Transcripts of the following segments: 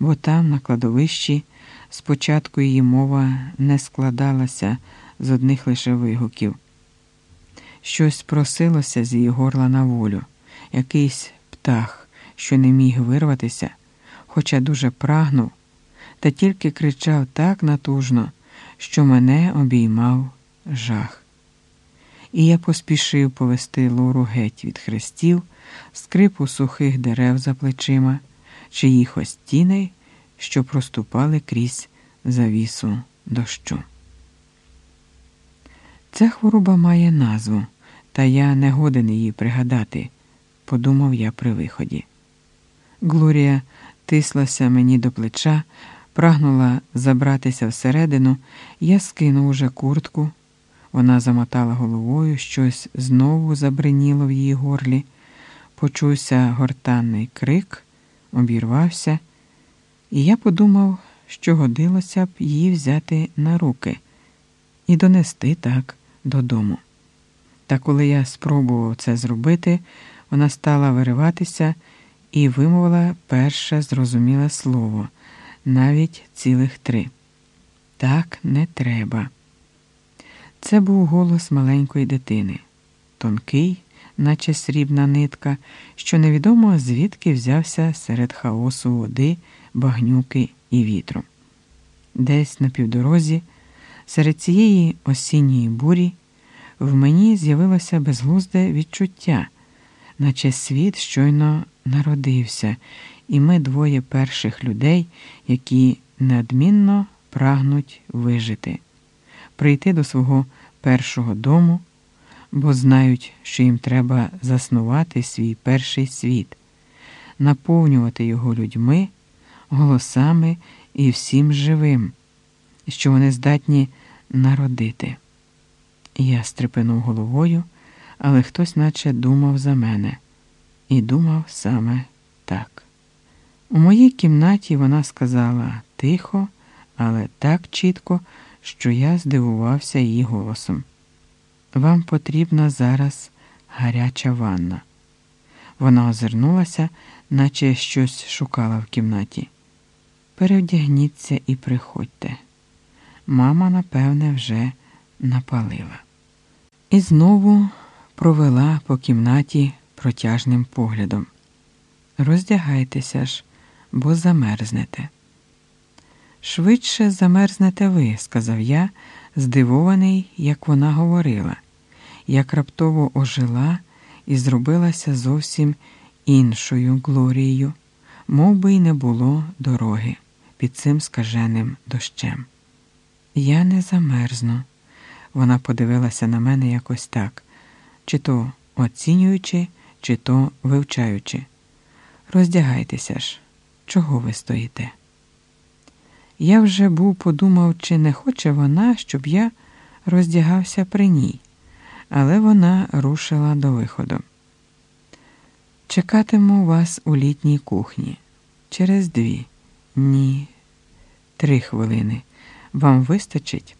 бо там, на кладовищі, спочатку її мова не складалася з одних лише вигуків. Щось просилося з її горла на волю, якийсь птах, що не міг вирватися, хоча дуже прагнув, та тільки кричав так натужно, що мене обіймав жах. І я поспішив повести лору геть від хрестів, скрипу сухих дерев за плечима, чиїхось тіней, що проступали крізь завісу дощу. Ця хвороба має назву, та я не годен її пригадати, подумав я при виході. Глорія тислася мені до плеча, прагнула забратися всередину, я скинув уже куртку. Вона замотала головою, щось знову забриніло в її горлі. Почувся гортанний крик, обірвався, і я подумав, що годилося б її взяти на руки і донести так додому. Та коли я спробував це зробити, вона стала вириватися і вимовила перше зрозуміле слово, навіть цілих три. Так не треба. Це був голос маленької дитини, тонкий, наче срібна нитка, що невідомо звідки взявся серед хаосу води, багнюки і вітру. Десь на півдорозі, серед цієї осінньої бурі, в мені з'явилося безглузде відчуття, наче світ щойно народився, і ми двоє перших людей, які неодмінно прагнуть вижити прийти до свого першого дому, бо знають, що їм треба заснувати свій перший світ, наповнювати його людьми, голосами і всім живим, що вони здатні народити. Я стрепенув головою, але хтось наче думав за мене, і думав саме так. У моїй кімнаті вона сказала тихо, але так чітко що я здивувався її голосом. Вам потрібна зараз гаряча ванна. Вона озирнулася, наче щось шукала в кімнаті. Перевдягніться і приходьте. Мама, напевне, вже напалила. І знову провела по кімнаті протяжним поглядом. Роздягайтеся ж, бо замерзнете. Швидше замерзнете ви, сказав я, здивований, як вона говорила, як раптово ожила і зробилася зовсім іншою Глорією, мов би й не було дороги під цим скаженим дощем. Я не замерзну. Вона подивилася на мене якось так, чи то оцінюючи, чи то вивчаючи. Роздягайтеся ж, чого ви стоїте? Я вже був подумав, чи не хоче вона, щоб я роздягався при ній, але вона рушила до виходу. Чекатиму вас у літній кухні. Через дві, ні, три хвилини. Вам вистачить?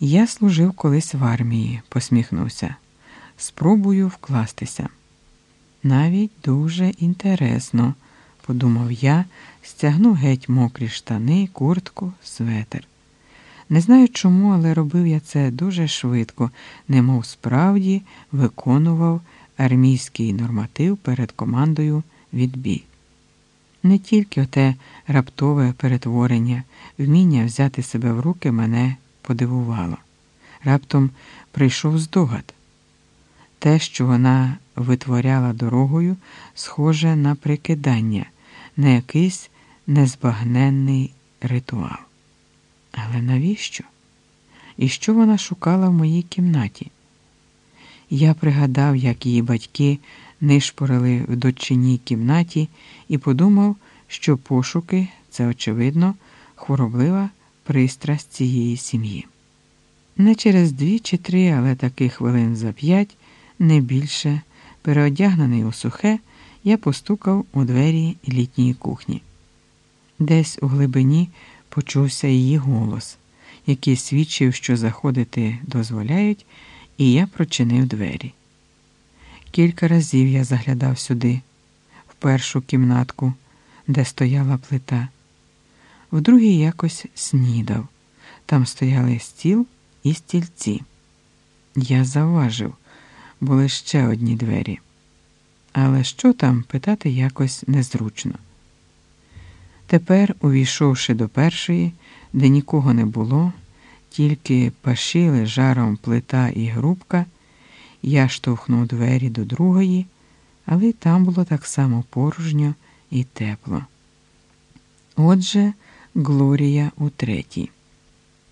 Я служив колись в армії, посміхнувся. Спробую вкластися. Навіть дуже інтересно подумав я, стягнув геть мокрі штани, куртку, светер. Не знаю чому, але робив я це дуже швидко, немов справді виконував армійський норматив перед командою відбій. Не тільки оте раптове перетворення, вміння взяти себе в руки мене подивувало. Раптом прийшов здогад. Те, що вона витворяла дорогою, схоже на прикидання на якийсь незбагненний ритуал. Але навіщо? І що вона шукала в моїй кімнаті? Я пригадав, як її батьки нишпорили в дочиній кімнаті, і подумав, що пошуки це, очевидно, хвороблива пристрасть цієї сім'ї. Не через дві чи три, але таких хвилин за п'ять, не більше, переодягнений у сухе я постукав у двері літньої кухні. Десь у глибині почувся її голос, який свідчив, що заходити дозволяють, і я прочинив двері. Кілька разів я заглядав сюди, в першу кімнатку, де стояла плита. В другій якось снідав. Там стояли стіл і стільці. Я заважив, були ще одні двері. Але що там питати якось незручно. Тепер, увійшовши до першої, де нікого не було, тільки пашили жаром плита і грубка, я штовхнув двері до другої, але там було так само порожньо і тепло. Отже, Глорія у третій.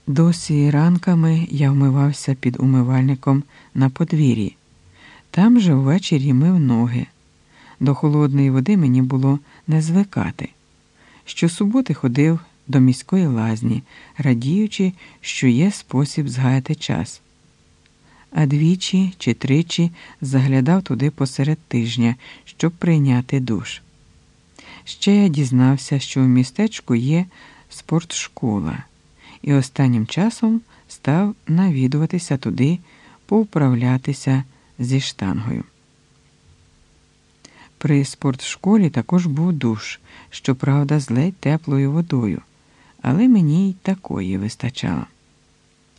Досі ранками я вмивався під умивальником на подвір'ї. Там же ввечері мив ноги. До холодної води мені було не звикати. Щосуботи ходив до міської лазні, радіючи, що є спосіб згаяти час. А двічі чи тричі заглядав туди посеред тижня, щоб прийняти душ. Ще я дізнався, що в містечку є спортшкола, і останнім часом став навідуватися туди, повправлятися зі штангою. При спортшколі також був душ, щоправда, з ледь теплою водою, але мені й такої вистачало.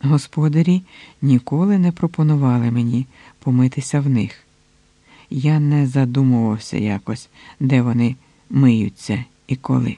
Господарі ніколи не пропонували мені помитися в них. Я не задумувався якось, де вони миються і коли.